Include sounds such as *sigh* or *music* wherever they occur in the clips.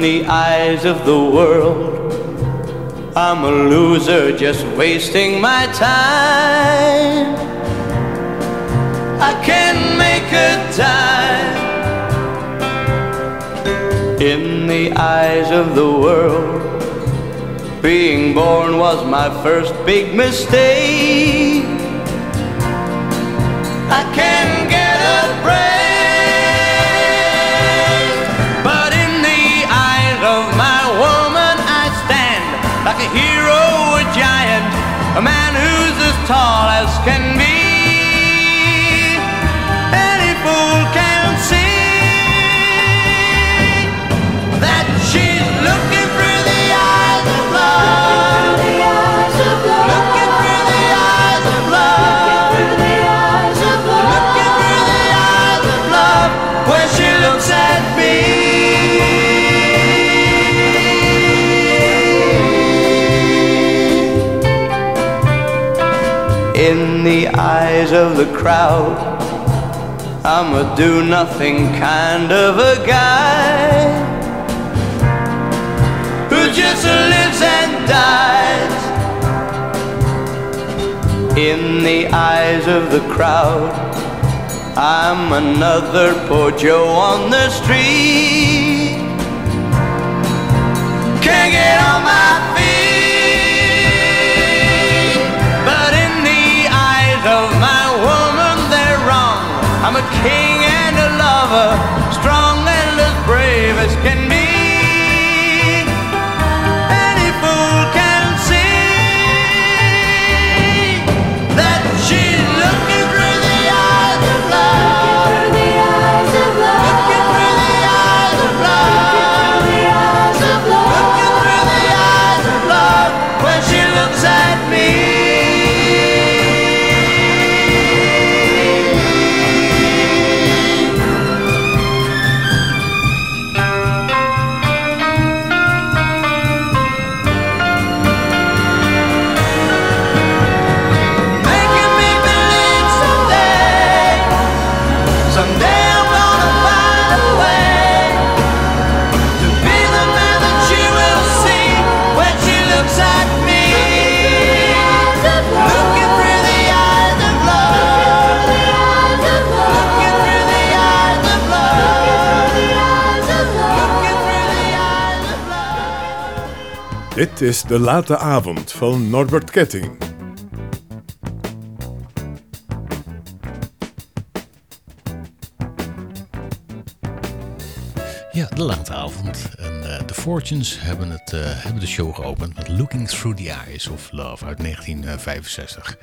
In the eyes of the world, I'm a loser just wasting my time. I can make a dime. In the eyes of the world, being born was my first big mistake. I can get can the eyes of the crowd, I'm a do nothing kind of a guy who just lives and dies. In the eyes of the crowd, I'm another poor Joe on the street. Can't get on my of my woman, they're wrong. I'm a king and a lover, strong and as brave as can be. Dit is De Late Avond van Norbert Ketting. Ja, de late avond. En eh, de Fortunes hebben, het, eh, hebben de show geopend met Looking Through the Eyes of Love uit 1965.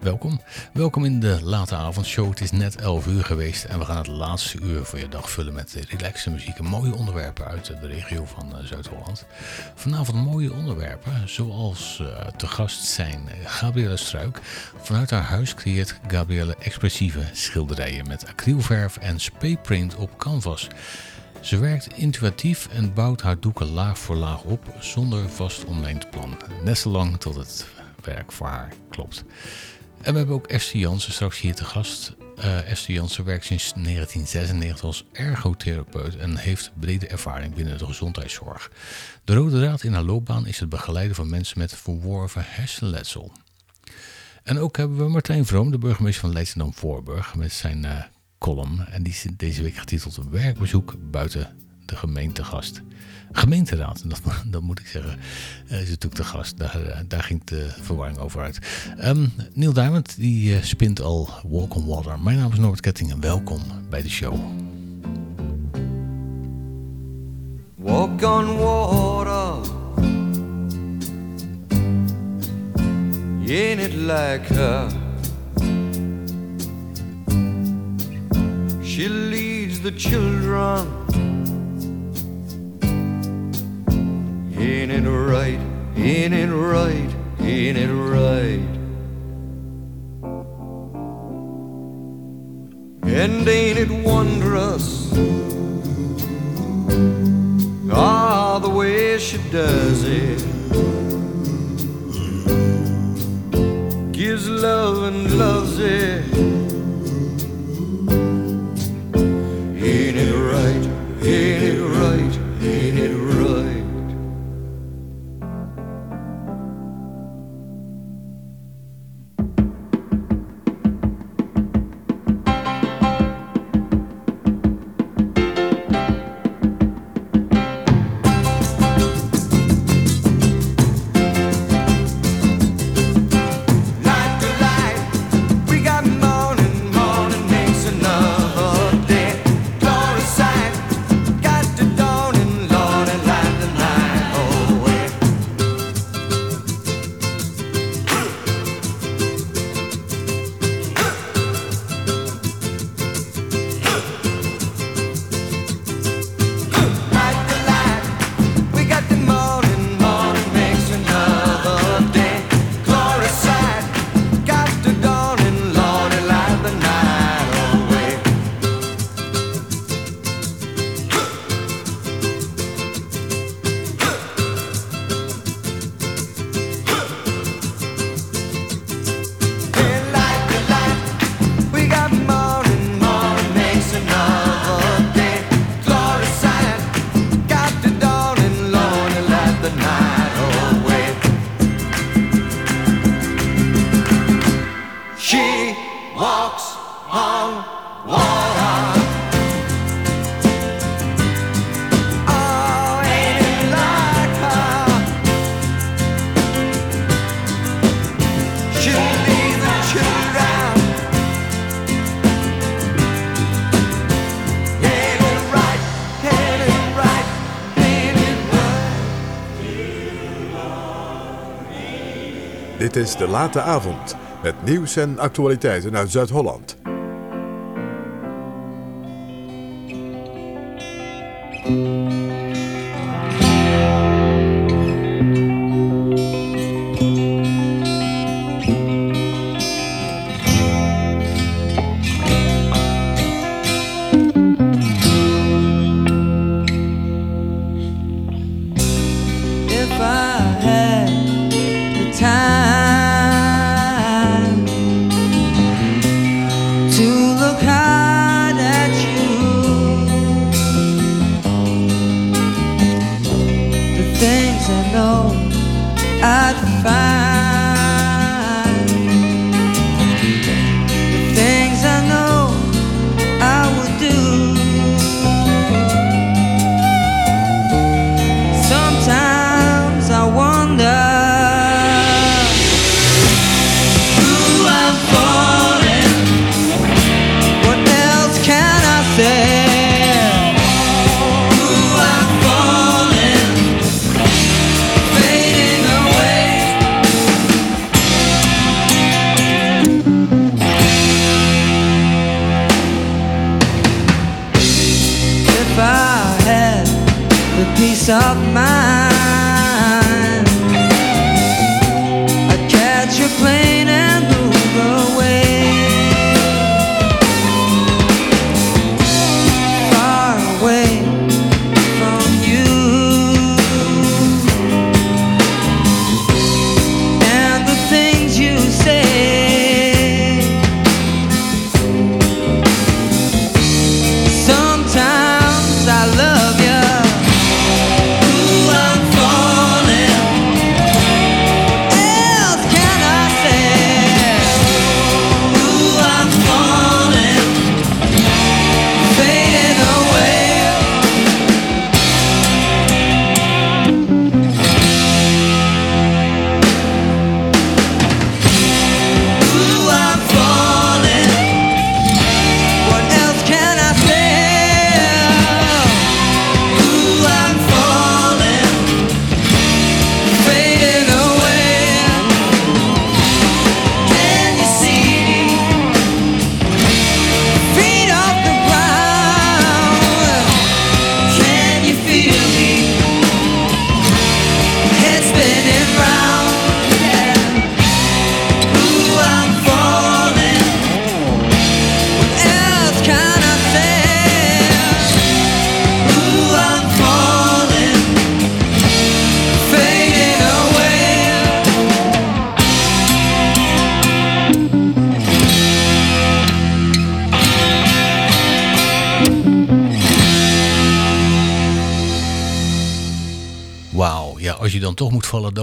Welkom. Welkom in de late avondshow. Het is net 11 uur geweest en we gaan het laatste uur van je dag vullen met relaxe muziek en mooie onderwerpen uit de regio van eh, Zuid-Holland. Vanavond mooie onderwerpen, zoals eh, te gast zijn Gabrielle Struik. Vanuit haar huis creëert Gabrielle expressieve schilderijen met acrylverf en sprayprint op canvas. Ze werkt intuïtief en bouwt haar doeken laag voor laag op zonder vast omlijnd plan. Net zolang tot het werk voor haar klopt. En we hebben ook Esther Jansen straks hier te gast. Eh Esther Jansen werkt sinds 1996 als ergotherapeut en heeft brede ervaring binnen de gezondheidszorg. De rode draad in haar loopbaan is het begeleiden van mensen met verworven hersenletsel. En ook hebben we Martijn Vroom, de burgemeester van Leidschendam-Voorburg, met zijn eh, column. En die is deze week getiteld Werkbezoek buiten de gemeentegast. Gemeenteraad, *laughs* dat, dat moet ik zeggen, eh, is natuurlijk de gast. Daar, eh, daar ging de verwarring over uit. Ehm, Neil Diamond, die eh, spint al Walk on Water. Mijn naam is Norbert Ketting en welkom bij de show. Walk on water. Ain't it like her? She leads the children. Ain't it right? Ain't it right? Ain't it right? And ain't it wondrous? Ah, the way she does it gives love and loves it. Dit is De Late Avond met nieuws en actualiteiten uit Zuid-Holland.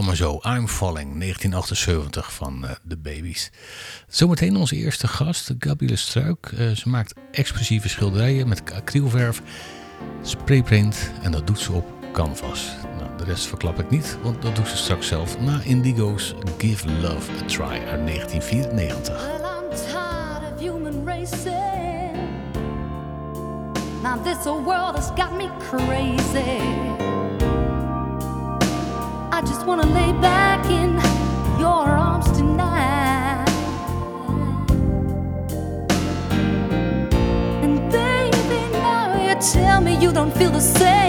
maar zo. I'm Falling, 1978 van uh, The Babies. Zometeen onze eerste gast, Gabriele Struik. Eh, ze maakt expressieve schilderijen met acrylverf, sprayprint en dat doet ze op canvas. Nou, de rest verklap ik niet, want dat doet ze straks zelf na Indigo's Give Love a Try uit 1994. tell me you don't feel the same.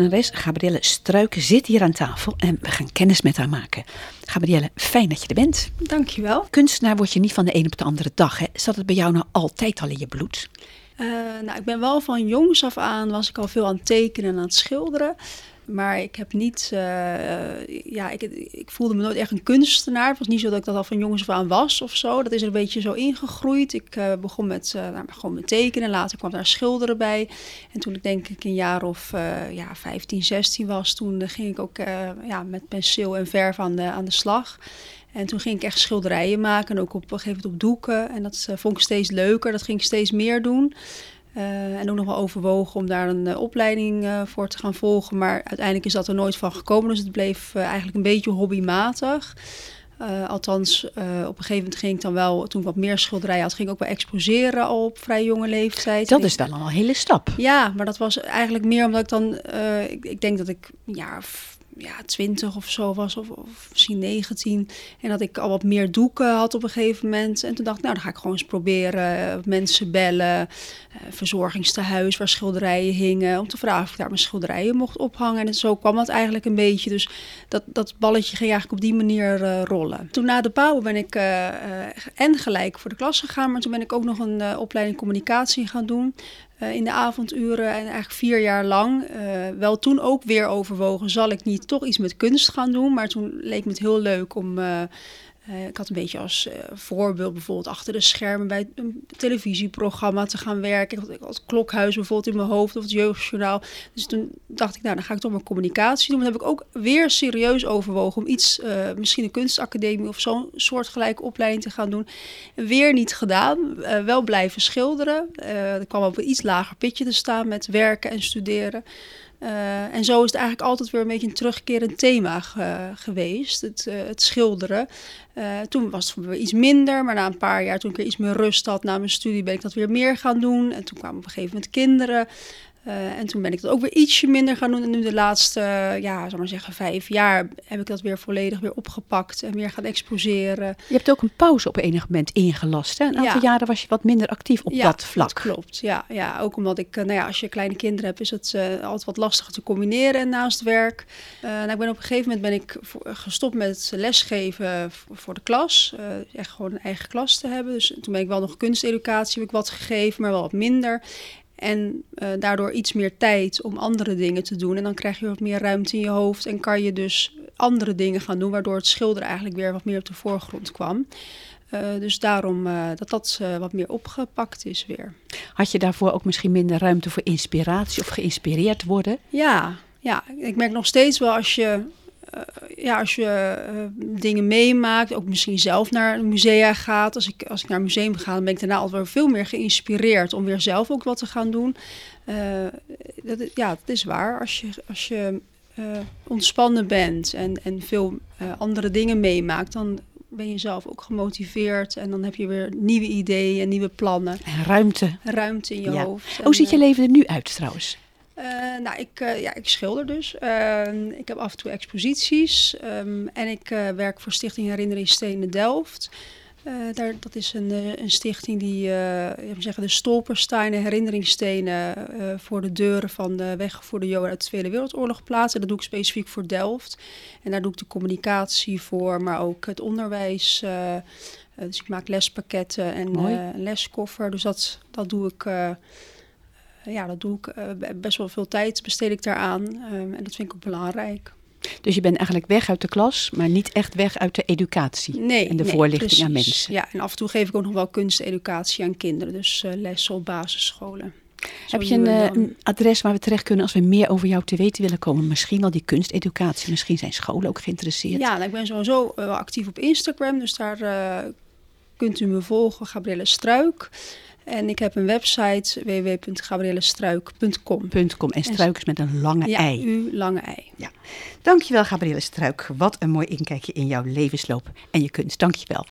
Kunstenares Gabrielle Struiken zit hier aan tafel en we gaan kennis met haar maken. Gabrielle, fijn dat je er bent. Dankjewel. Kunstenaar word je niet van de ene op de andere dag. Hè? Zat het bij jou nou altijd al in je bloed? Eh, nou, ik ben wel van jongs af aan was ik al veel aan het tekenen en aan het schilderen. Maar ik heb niet, eh, ja, ik, ik voelde me nooit echt een kunstenaar. Het was niet zo dat ik dat al van jongs af aan was of zo. Dat is er een beetje zo ingegroeid. Ik eh, begon met, eh, nou, gewoon met tekenen. Later kwam daar schilderen bij. En toen ik denk ik een jaar of ja, 15, 16 was, toen ging ik ook ja, met penseel en verf aan de, aan de slag. En toen ging ik echt schilderijen maken, en ook op een gegeven moment op doeken. En dat vond ik steeds leuker, dat ging ik steeds meer doen. Eh, en ook nog wel overwogen om daar een eh, opleiding eh, voor te gaan volgen. Maar uiteindelijk is dat er nooit van gekomen. Dus het bleef eigenlijk een beetje hobbymatig. Althans, op een gegeven moment ging ik dan wel, toen ik wat meer schilderijen had, ging ik ook wel exposeren al op vrij jonge leeftijd. Dat is dan al een hele stap. ja, maar dat was eigenlijk meer omdat ik dan... ik, ik denk dat ik of ja, 20 of zo was, of, misschien 19. En dat ik al wat meer doeken had op een gegeven moment. En toen dacht ik, nou, dan ga ik gewoon eens proberen. eh, Mensen bellen, eh verzorgingstehuis waar schilderijen hingen. Om te vragen of ik daar mijn schilderijen mocht ophangen. En zo kwam dat eigenlijk een beetje. Dus dat, dat balletje ging eigenlijk op die manier eh, rollen. Toen na de pauw ben ik en gelijk voor de klas gegaan. Maar toen ben ik ook nog een opleiding communicatie gaan doen eh, in de avonduren en eigenlijk vier jaar lang. eh, wel toen ook weer overwogen, zal ik niet toch iets met kunst gaan doen? Maar toen leek me het heel leuk om... eh, ik had een beetje als eh, voorbeeld bijvoorbeeld achter de schermen bij een televisieprogramma te gaan werken. Ik had, ik Klokhuis bijvoorbeeld in mijn hoofd of het Jeugdjournaal. Dus toen dacht ik, nou dan ga ik toch maar communicatie doen. Dan heb ik ook weer serieus overwogen om iets, eh, misschien een kunstacademie of zo'n soortgelijke opleiding te gaan doen. Weer niet gedaan, wel blijven schilderen. Er kwam op een iets lager pitje te staan met werken en studeren. Eh, en zo is het eigenlijk altijd weer een beetje een terugkerend thema ge- geweest, het, eh, het schilderen. Eh, toen was het iets minder, maar na een paar jaar, toen ik weer iets meer rust had na mijn studie, ben ik dat weer meer gaan doen. En toen kwamen op een gegeven moment kinderen. Eh, en toen ben ik dat ook weer ietsje minder gaan doen. En nu de laatste, eh, ja, zal maar zeggen, vijf jaar heb ik dat weer volledig weer opgepakt en weer gaan exposeren. Je hebt ook een pauze op enig moment ingelast. Hè? Een aantal Ja. jaren was je wat minder actief op ja, dat vlak. klopt. Ja, ja, ook omdat ik, eh, nou ja, als je kleine kinderen hebt, is het altijd wat lastiger te combineren naast werk. Eh, nou, ik ben op een gegeven moment ben ik gestopt met lesgeven voor, de klas. Echt gewoon een eigen klas te hebben. Dus toen ben ik wel nog kunsteducatie heb ik wat gegeven, maar wel wat minder. En eh, daardoor iets meer tijd om andere dingen te doen. En dan krijg je wat meer ruimte in je hoofd. En kan je dus andere dingen gaan doen. Waardoor het schilderen eigenlijk weer wat meer op de voorgrond kwam. Eh, dus daarom eh, dat dat wat meer opgepakt is weer. Had je daarvoor ook misschien minder ruimte voor inspiratie of geïnspireerd worden? Ja, ja, ik merk nog steeds wel als je, ja, als je eh, dingen meemaakt, ook misschien zelf naar een musea gaat. Als ik, als ik naar een museum ga, dan ben ik daarna altijd wel veel meer geïnspireerd om weer zelf ook wat te gaan doen. Eh, dat, ja, dat is waar. Als je, als je eh, ontspannen bent en, en veel eh, andere dingen meemaakt, dan ben je zelf ook gemotiveerd en dan heb je weer nieuwe ideeën en nieuwe plannen. En ruimte. Ruimte in je Ja. hoofd. Hoe En, ziet je eh, leven er nu uit trouwens? Eh, nou, ik, eh, ja, ik schilder dus. Ehm, ik heb af en toe exposities. ehm, en ik eh, werk voor Stichting Herinneringsstenen Delft. Daar, dat is een, een stichting die zeggen, de stolpersteinen, herinneringsstenen voor de deuren van de weggevoerde Joden uit de Tweede Wereldoorlog plaatsen. Dat doe ik specifiek voor Delft. En daar doe ik de communicatie voor, maar ook het onderwijs. dus ik maak lespakketten en een leskoffer. Dus dat, dat doe ik. Eh, ja, dat doe ik eh, be- best wel veel tijd besteed ik daaraan. Ehm, en dat vind ik ook belangrijk. Dus je bent eigenlijk weg uit de klas, maar niet echt weg uit de educatie Nee, en de nee, voorlichting aan mensen. Ja, en af en toe geef ik ook nog wel kunsteducatie aan kinderen. Dus eh, lessen op basisscholen. Zo Heb je een, adres waar we terecht kunnen als we meer over jou te weten willen komen? Misschien wel die kunsteducatie, misschien zijn scholen ook geïnteresseerd. Ja, nou, ik ben sowieso wel actief op Instagram. Dus daar kunt u me volgen, Gabrielle Struik. En ik heb een website www.gabriellestruik.com. .com en struikers met een lange Ja, ei. u lange ei. Dankjewel Gabrielle Struik. Wat een mooi inkijkje in jouw levensloop en je kunst. Dankjewel.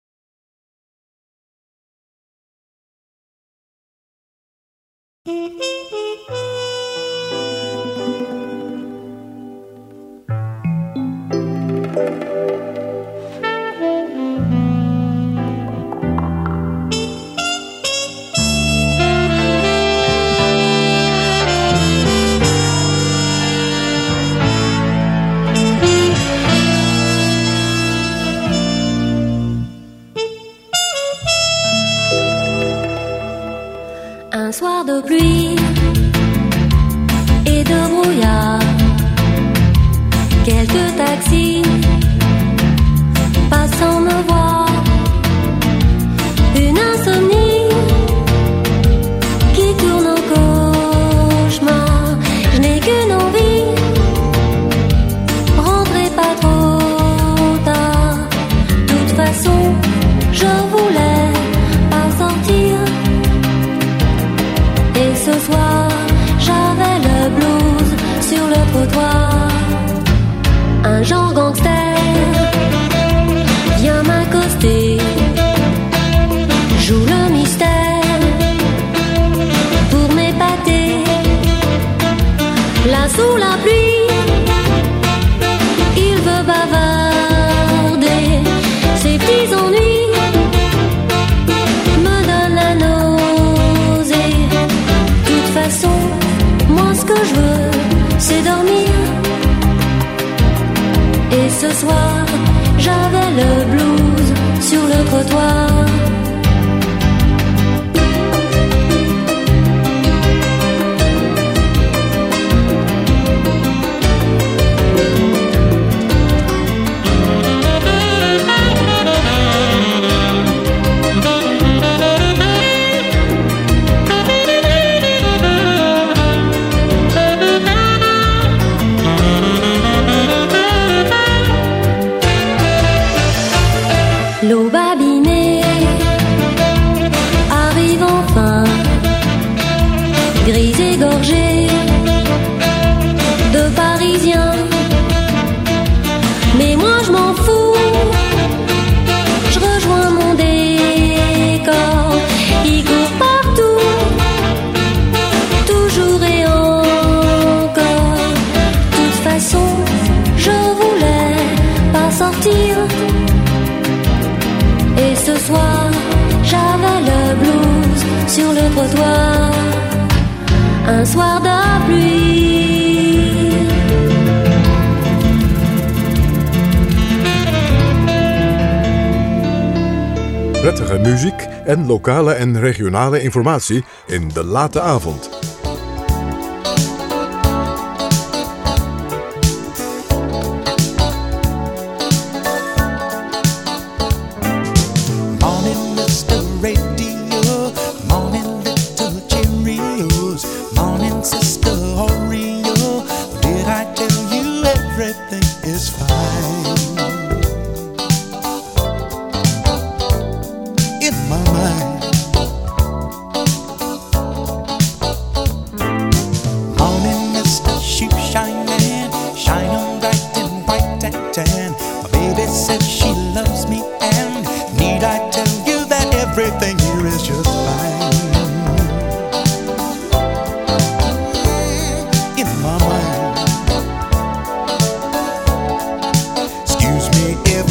en lokale en regionale informatie in de late avond.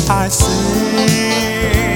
I say.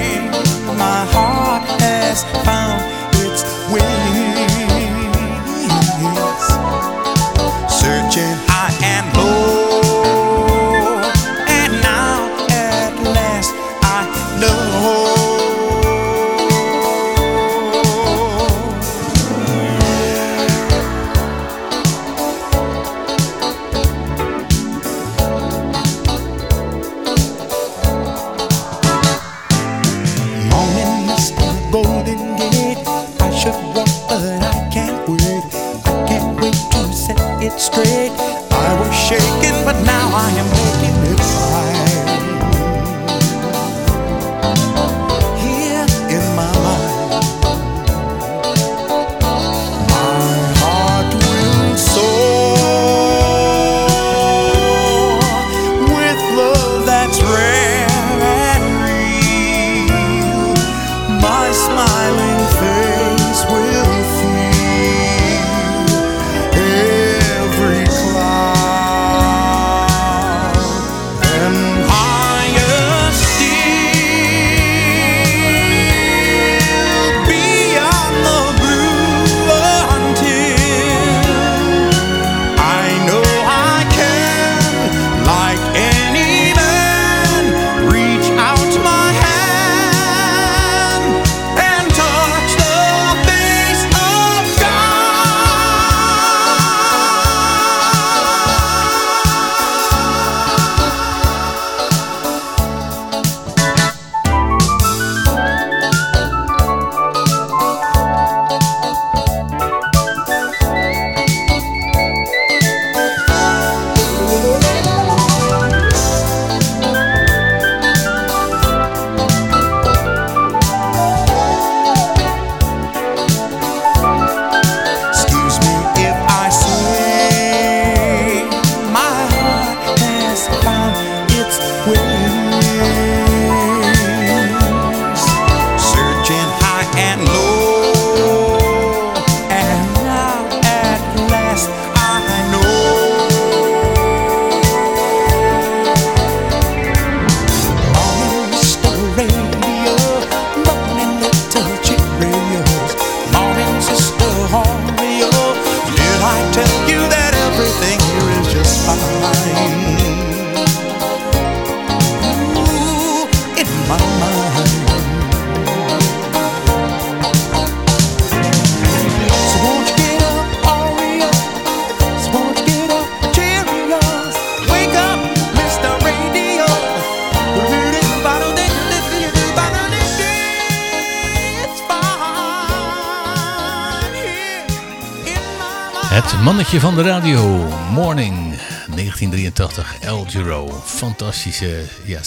fantastische ja.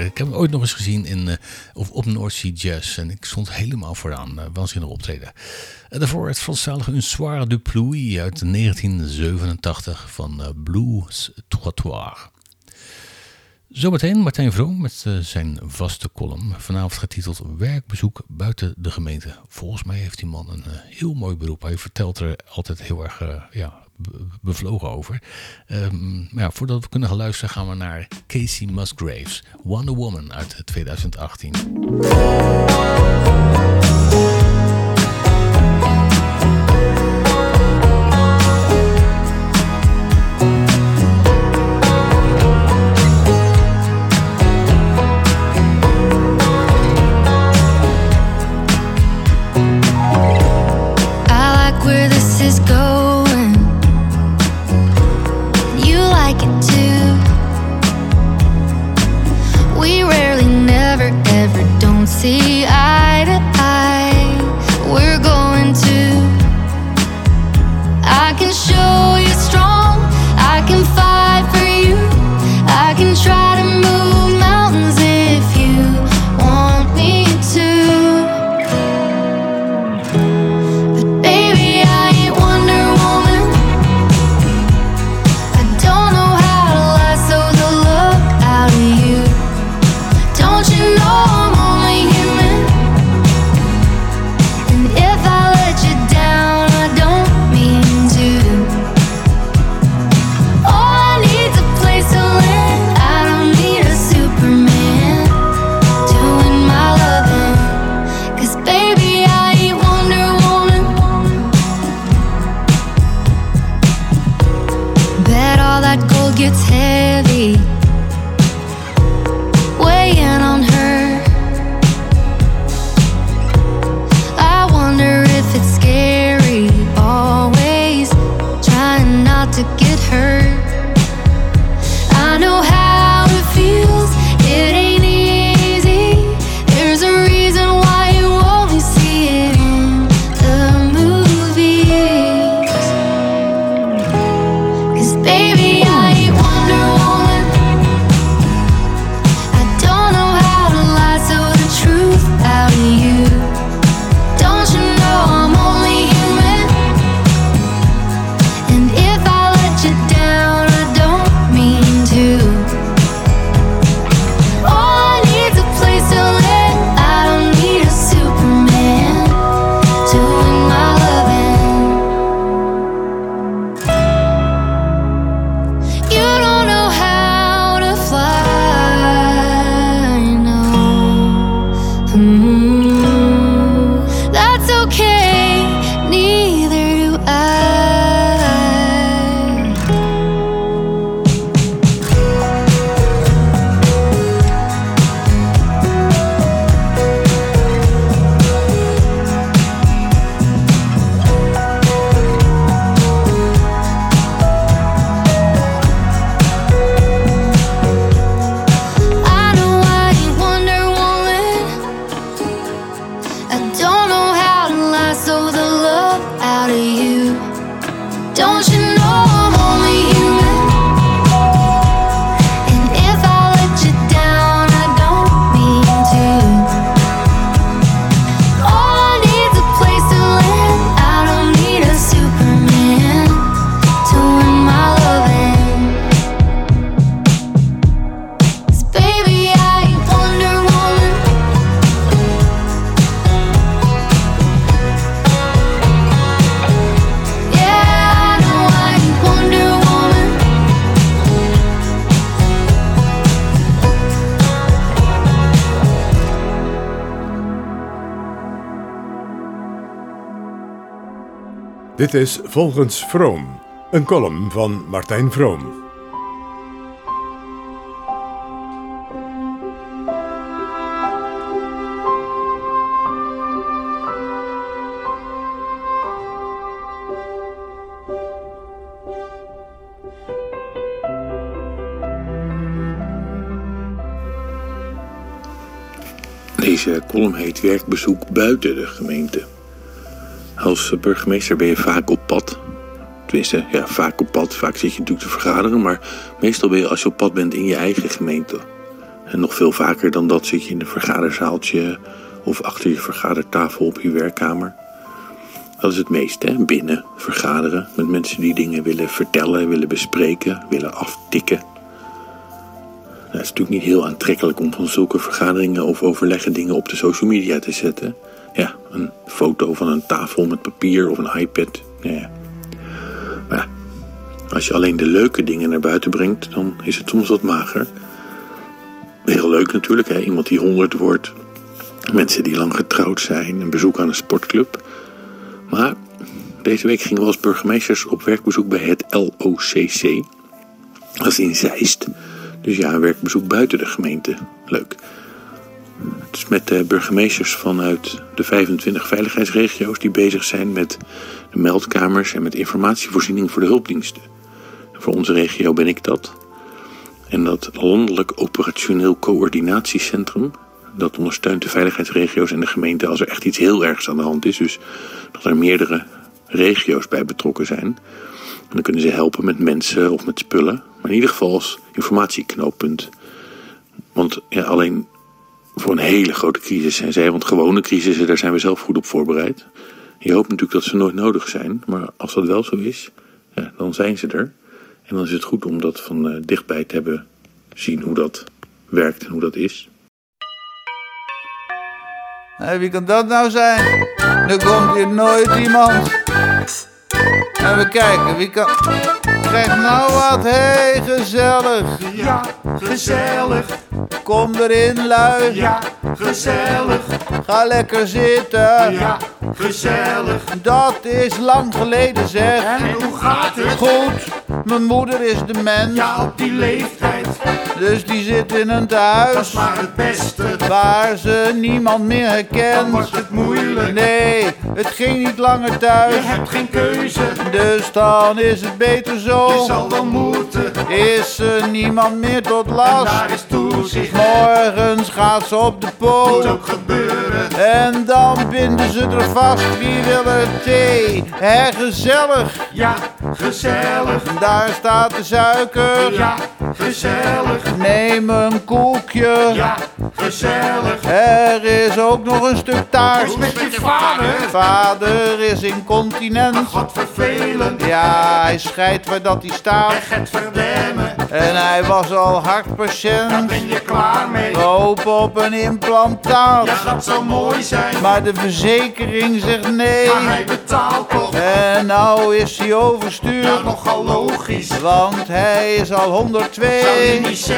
Ik heb hem ooit nog eens gezien in, eh, of op North Sea Jazz. En ik stond helemaal vooraan. Uh, waanzinnig optreden. En daarvoor het Franstalige Un Soir de Pluie uit 1987 van Blues Blues Trottoir. Zometeen Martijn Vroom met zijn vaste column. Vanavond getiteld Werkbezoek buiten de gemeente volgens mij heeft die man een eh, heel mooi beroep. Hij vertelt er altijd heel erg eh, ja, bevlogen over. Ehm, maar ja, voordat we kunnen gaan luisteren, gaan we naar Casey Musgraves, Wonder Woman uit 2018. about to get hurt. I know how. Dit is Volgens Vroom, een column van Martijn Vroom. Deze column heet Werkbezoek buiten de gemeente. Als burgemeester ben je vaak op pad. Tenminste, ja, vaak op pad. Vaak zit je natuurlijk te vergaderen. Maar meestal ben je als je op pad bent in je eigen gemeente. En nog veel vaker dan dat zit je in een vergaderzaaltje of achter je vergadertafel op je werkkamer. Dat is het meeste, hè? binnen vergaderen met mensen die dingen willen vertellen, willen bespreken, willen aftikken. Nou, het is natuurlijk niet heel aantrekkelijk om van zulke vergaderingen of overleggen dingen op de social media te zetten. Ja, een foto van een tafel met papier of een iPad. Ja. Maar ja, als je alleen de leuke dingen naar buiten brengt, dan is het soms wat mager. Heel leuk natuurlijk, hè? iemand die honderd wordt. Mensen die lang getrouwd zijn, een bezoek aan een sportclub. Maar deze week gingen we als burgemeesters op werkbezoek bij het LOCC. Dat is in Zeist. Dus ja, een werkbezoek buiten de gemeente. Leuk. Met de burgemeesters vanuit de 25 veiligheidsregio's die bezig zijn met de meldkamers en met informatievoorziening voor de hulpdiensten. En voor onze regio ben ik dat. En dat landelijk operationeel coördinatiecentrum, dat ondersteunt de veiligheidsregio's en de gemeente als er echt iets heel ergs aan de hand is. Dus dat er meerdere regio's bij betrokken zijn. Dan kunnen ze helpen met mensen of met spullen. Maar in ieder geval als informatieknooppunt. Want ja, alleen voor een hele grote crisis zijn zij. Want gewone crisissen, daar zijn we zelf goed op voorbereid. Je hoopt natuurlijk dat ze nooit nodig zijn. Maar als dat wel zo is, ja, dan zijn ze er. En dan is het goed om dat van eh, dichtbij te hebben zien hoe dat werkt en hoe dat is. Wie kan dat nou zijn? Er komt hier nooit iemand. Even kijken, wie kan... Krijg nou wat, hé, gezellig. Ja, gezellig. Kom erin, lui. Ja, gezellig. Ga lekker zitten. Ja, gezellig. Dat is lang geleden, zeg. En hoe gaat het? Goed, mijn moeder is dement. Ja, op die leeftijd. Dus die zit in een Dat tehuis is maar het beste. waar ze niemand meer Dan herkent. wordt het moeilijk. Nee, het ging niet langer Je thuis. hebt geen keuze. Dus dan is het beter zo. Je zal wel moeten. Is er niemand meer tot En last? daar is toezicht. Morgens gaat ze op de Moet poot. ook gebeuren. En dan binden ze er vast. Wie wil er thee? Hè, gezellig. Ja, gezellig. Daar staat de suiker. Ja, gezellig. Neem een koekje. Ja, gezellig. Er is ook nog een stuk taart. Hoe is met je vader? Vader is incontinent. Wat vervelend. Ja, hij scheidt waar dat hij staat. Echt het verdemmen. En hij was al Daar hartpatiënt. ben je klaar mee. Hoop op een implantaat. Ja, dat zou mooi zijn. Maar de verzekering zegt nee. Maar hij betaalt toch. En nou is hij Ja, overstuurd. nogal logisch. Want hij is al Zou je 102. niet zeggen.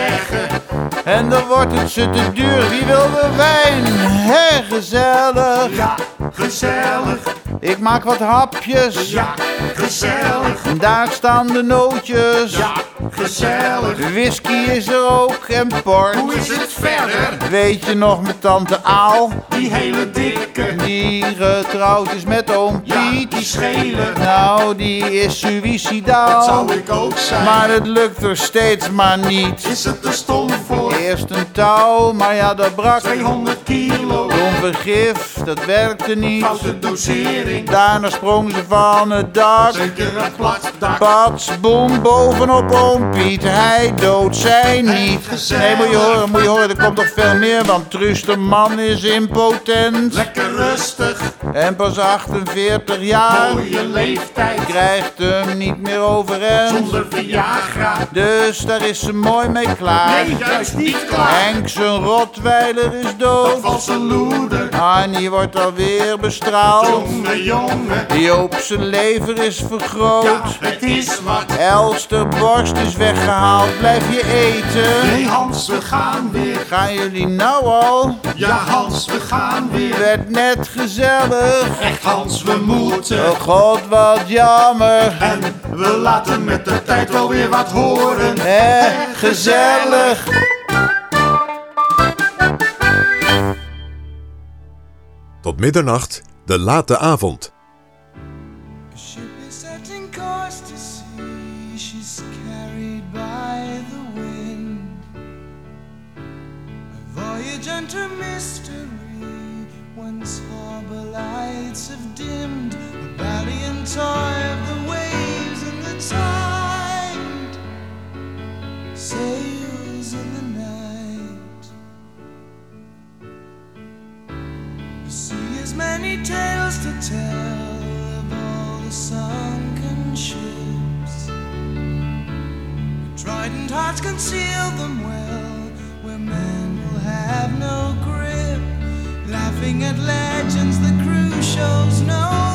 En dan wordt het ze te duur. Wie wil de wijn? Hé, gezellig. Ja, gezellig. Ik maak wat hapjes. Ja, gezellig. En daar staan de nootjes. Ja, gezellig. Whisky is er ook en port. Hoe is het verder? Weet je nog met tante Aal? Die hele dikke. Die getrouwd is met oom Ja, Piet. die schelen. Nou, die is suïcidaal. Zou ik ook zijn. Maar het lukt er steeds maar niet. Is het te stom voor? Eerst een touw, maar ja, dat brak. 200 kilo. Toen vergif, dat werkte niet. Foute dosering. Daarna sprong ze van het dak. Zeker een plat dak. Pats, boem, bovenop oom Piet. Hij dood, zij niet. Nee, moet je horen, moet je horen, er komt nog veel meer. Want Truus de man is impotent. Lekker rustig. En pas 48 jaar. Mooie leeftijd. Krijgt hem niet meer overeind. Zonder Viagra. Dus daar is ze mooi mee klaar. Nee, juist niet. klaar. Henk zijn rotweiler is dood. Valse loeder, Annie wordt alweer bestraald. jongen, jongen. Joop zijn lever is vergroot. Ja, het is wat. Elster borst is weggehaald. Blijf je eten? Nee Hans, we gaan weer. Gaan jullie nou al? Ja Hans, we gaan weer. Werd net gezellig. Echt Hans, we moeten. Oh god, wat jammer. En we laten met de tijd wel weer wat horen. Hé, gezellig. Tot middernacht, de late avond. Have dimmed. A valiant toy of the waves and the tide. Sails in the night. The sea has many tales to tell of all the sunken ships. Trident hearts conceal them well, where men will have no grip. Laughing at legends, the shows no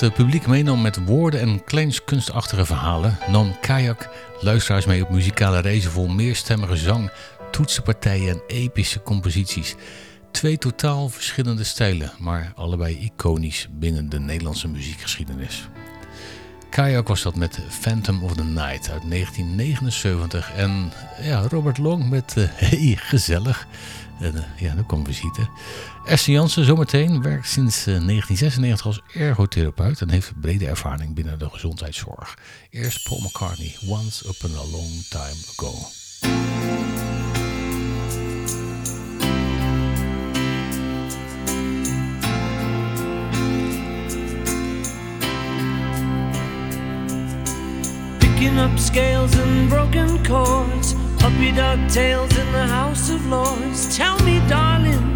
het eh, publiek meenam met woorden en kleinskunstachtige verhalen, nam Kayak luisteraars mee op muzikale reizen vol meerstemmige zang, toetsenpartijen en epische composities. Twee totaal verschillende stijlen, maar allebei iconisch binnen de Nederlandse muziekgeschiedenis. Kayak was dat met Phantom of the Night uit 1979 en ja, Robert Long met eh, *laughs* Hey Gezellig. En, eh, ja, dan kwam visite. Esther Jansen zometeen werkt sinds eh, 1996 als ergotherapeut en heeft brede ervaring binnen de gezondheidszorg. Eerst Paul McCartney, Once Upon a Long Time Ago. Picking up scales and broken chords, puppy dog tails in the House of Lords. Tell me, darling,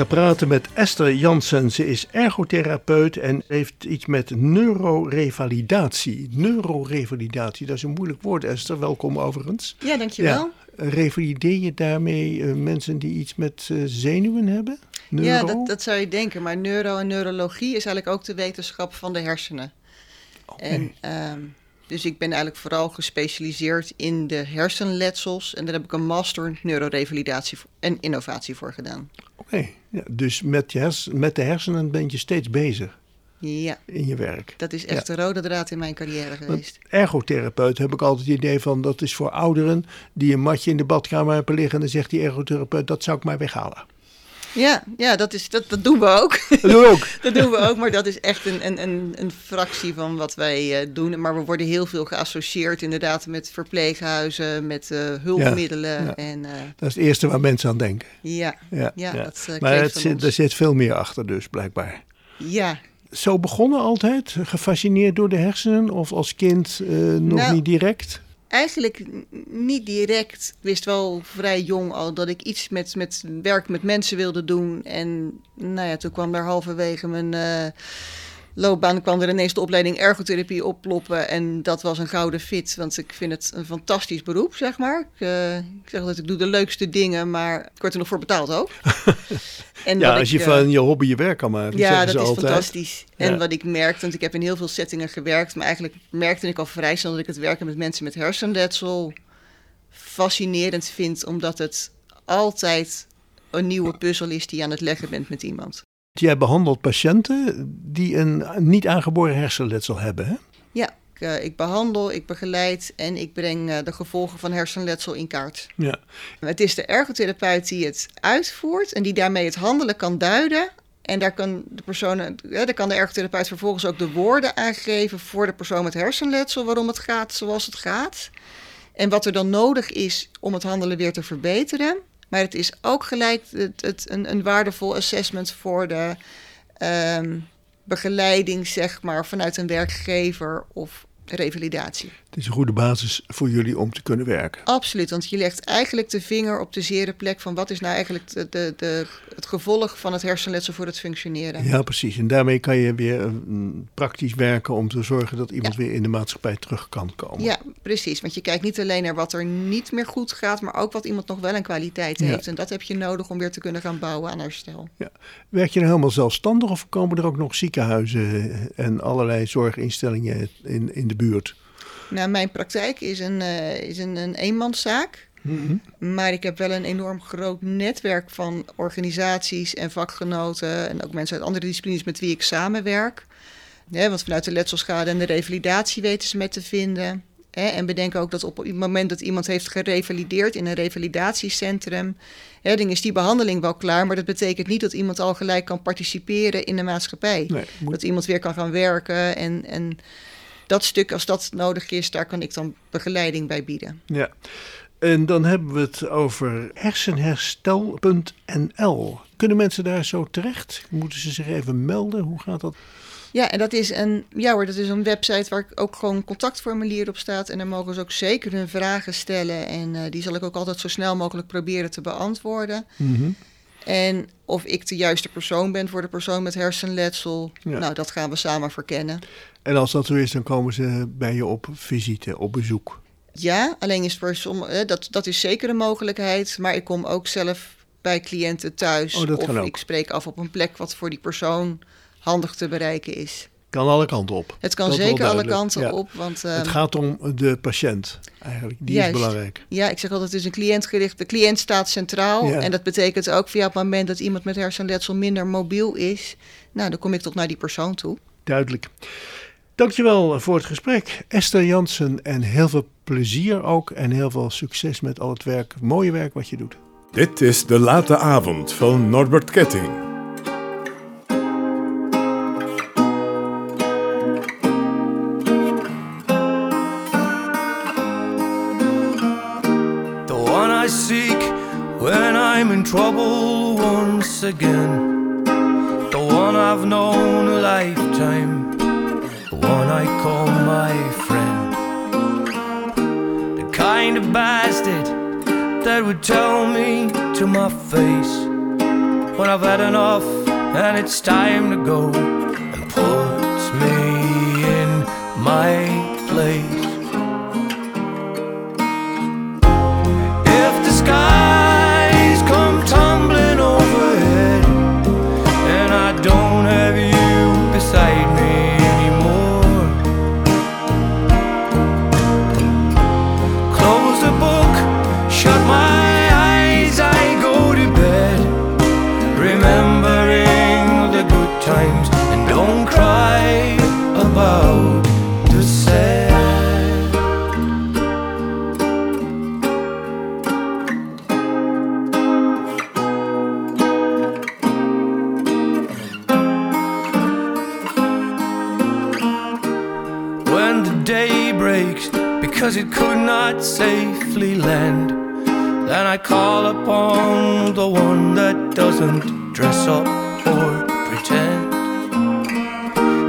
ga praten met Esther Jansen. Ze is ergotherapeut en heeft iets met neurorevalidatie. Neurorevalidatie, dat is een moeilijk woord, Esther. Welkom overigens. Ja, dankjewel. Ja. Revalideer je daarmee eh, mensen die iets met eh, zenuwen hebben? Neuro? Ja, dat, dat zou je denken. Maar neuro en neurologie is eigenlijk ook de wetenschap van de hersenen. En, ehm, dus ik ben eigenlijk vooral gespecialiseerd in de hersenletsels. En daar heb ik een master in neurorevalidatie en innovatie voor gedaan. Oké, ja, dus met, je hers- met de hersenen ben je steeds bezig Ja, in je werk. dat is echt Ja. de rode draad in mijn carrière geweest. Ergotherapeut heb ik altijd het idee van dat is voor ouderen die een matje in de badkamer hebben liggen. En dan zegt die ergotherapeut dat zou ik maar weghalen. Ja, ja dat, is, dat, dat doen we ook. Dat doen we ook. *laughs* dat doen we ook, maar dat is echt een, een, een, een fractie van wat wij eh, doen. Maar we worden heel veel geassocieerd inderdaad met verpleeghuizen, met eh, hulpmiddelen. ja. En, eh, Dat is het eerste waar mensen aan denken. ja, ja, dat maar het zit, er zit veel meer achter dus, blijkbaar. Ja, Zo begonnen altijd? Gefascineerd door de hersenen? Of als kind nog Nou, niet direct? Eigenlijk niet direct. Ik wist wel vrij jong al dat ik iets met, met werk met mensen wilde doen. En nou ja, toen kwam daar halverwege mijn eh, loopbaan kwam er ineens de opleiding ergotherapie opploppen. En dat was een gouden fit, want ik vind het een fantastisch beroep, zeg maar. Ik, eh, ik zeg dat ik doe de leukste dingen, maar ik word er nog voor betaald ook. *laughs* en ja, als je ik, eh, van je hobby je werk kan maken, ja, dat is altijd. fantastisch. En Ja. wat ik merkte, want ik heb in heel veel settingen gewerkt, maar eigenlijk merkte ik al vrij snel dat ik het werken met mensen met hersenletsel fascinerend vind, omdat het altijd een nieuwe puzzel is die je aan het leggen bent met iemand. Jij behandelt patiënten die een niet aangeboren hersenletsel hebben, hè? Ja, ik, eh, ik behandel, ik begeleid en ik breng eh, de gevolgen van hersenletsel in kaart. Ja. Het is de ergotherapeut die het uitvoert en die daarmee het handelen kan duiden. En daar kan de persoon, eh, daar kan de ergotherapeut vervolgens ook de woorden aangeven voor de persoon met hersenletsel, waarom het gaat zoals het gaat. En wat er dan nodig is om het handelen weer te verbeteren. Maar het is ook gelijk het, het, een, een waardevol assessment voor de ehm, begeleiding, zeg maar, vanuit een werkgever of revalidatie. Het is een goede basis voor jullie om te kunnen werken. Absoluut, want je legt eigenlijk de vinger op de zere plek van wat is nou eigenlijk de, de, de, het gevolg van het hersenletsel voor het functioneren. Ja, precies. En daarmee kan je weer mm, praktisch werken om te zorgen dat iemand weer in de maatschappij terug kan komen. Ja, precies. Want je kijkt niet alleen naar wat er niet meer goed gaat, maar ook wat iemand nog wel een kwaliteit Ja. heeft. En dat heb je nodig om weer te kunnen gaan bouwen aan herstel. Werk je nou helemaal zelfstandig of komen er ook nog ziekenhuizen en allerlei zorginstellingen in, in de buurt? Nou, mijn praktijk is een, eh, is een, een eenmanszaak. Maar ik heb wel een enorm groot netwerk van organisaties en vakgenoten. En ook mensen uit andere disciplines met wie ik samenwerk. Want vanuit de letselschade en de revalidatie weten ze met te vinden. En bedenken ook dat op het moment dat iemand heeft gerevalideerd in een revalidatiecentrum. Hè, dan is die behandeling wel klaar. Maar dat betekent niet dat iemand al gelijk kan participeren in de maatschappij. Dat iemand weer kan gaan werken. En, en dat stuk, als dat nodig is, daar kan ik dan begeleiding bij bieden. Ja. En dan hebben we het over hersenherstel.nl. Kunnen mensen daar zo terecht? Moeten ze zich even melden? Hoe gaat dat? Ja, en dat is een, ja hoor, dat is een website waar ook gewoon een contactformulier op staat. En daar mogen ze ook zeker hun vragen stellen. En eh, die zal ik ook altijd zo snel mogelijk proberen te beantwoorden. Mhm. En of ik de juiste persoon ben voor de persoon met hersenletsel, Ja. nou, dat gaan we samen verkennen. En als dat zo is, dan komen ze bij je op visite, op bezoek. Ja, alleen is voor sommige, dat, dat is zeker een mogelijkheid. Maar ik kom ook zelf bij cliënten thuis. Oh, dat of kan ook. ik spreek af op een plek wat voor die persoon handig te bereiken is. Kan alle kanten op. Het kan Dat zeker alle kanten Ja. op. Want, het ehm, gaat om de patiënt eigenlijk. Die Juist. is belangrijk. Ja, ik zeg altijd, het is een cliëntgericht. De cliënt staat centraal. Ja. En dat betekent ook via het moment dat iemand met hersenletsel minder mobiel is. Nou, dan kom ik toch naar die persoon toe. Duidelijk. Dankjewel voor het gesprek, Esther Jansen. En heel veel plezier ook. En heel veel succes met al het werk, mooie werk wat je doet. Dit is De Late Avond van Norbert Ketting. I'm in trouble once again. The one I've known a lifetime, the one I call my friend. The kind of bastard that would tell me to my face when I've had enough and it's time to go and put me in my place. safely land. Then I call upon the one that doesn't dress up or pretend.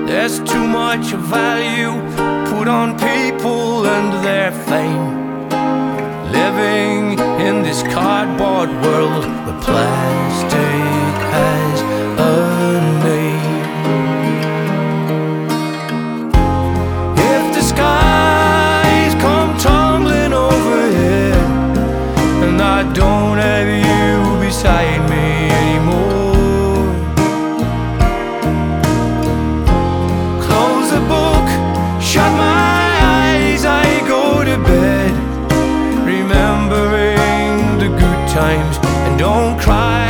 There's too much value put on people and their fame. Living in this cardboard world with plastic. times. And don't cry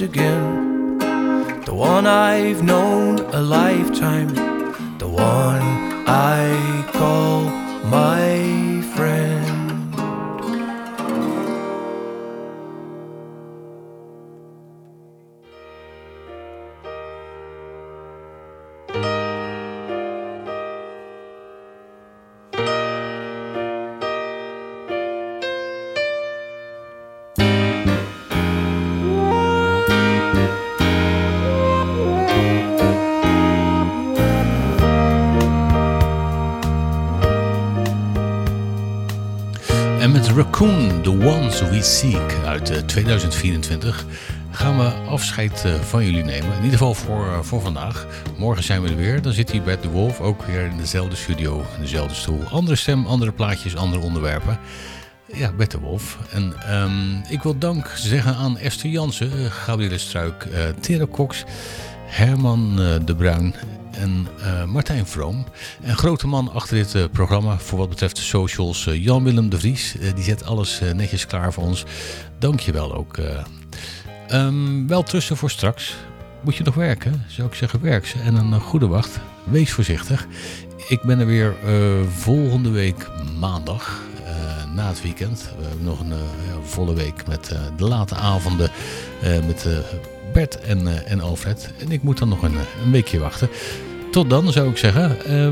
again. The one I've known a lifetime. We Seek uit eh, 2024 gaan we afscheid eh, van jullie nemen. In ieder geval voor, eh, voor vandaag. Morgen zijn we er weer. Dan zit hij bij De Wolf ook weer in dezelfde studio, in dezelfde stoel. Andere stem, andere plaatjes, andere onderwerpen. Ja, Bert de Wolf. En ehm, ik wil dank zeggen aan Esther Jansen, Gabriele Struik, uh, Cox, Herman de Bruin en eh, Martijn Vroom. Een grote man achter dit eh, programma voor wat betreft de socials, eh, Jan-Willem de Vries. die zet alles netjes klaar voor ons. Dank je wel ook. Ehm, wel tussen voor straks. Moet je nog werken? Zou ik zeggen, werk ze. En een goede wacht. Wees voorzichtig. Ik ben er weer volgende week maandag na het weekend. We hebben nog een volle week met de late avonden met Bert en, en Alfred. En ik moet dan nog een, een weekje wachten. Tot dan zou ik zeggen. eh,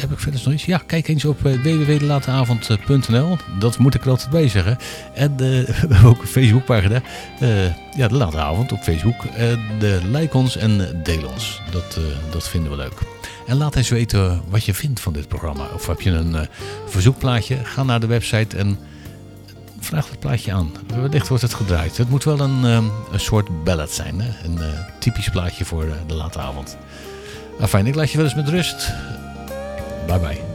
heb ik verder nog iets? Ja, kijk eens op eh, www.delateavond.nl. Dat moet ik er altijd bij zeggen. En eh, *laughs* we hebben ook een Facebookpagina. Eh ja, De Late Avond op Facebook. Like ons en deel ons. Dat, dat vinden we leuk. En laat eens weten wat je vindt van dit programma. Of heb je een verzoekplaatje? Ga naar de website en vraag het plaatje aan. Wellicht wordt het gedraaid. Het moet wel een, eh, een soort ballad zijn. Hè? Een typisch plaatje voor de late avond. Fijn, ik laat je wel eens met rust. Bye bye.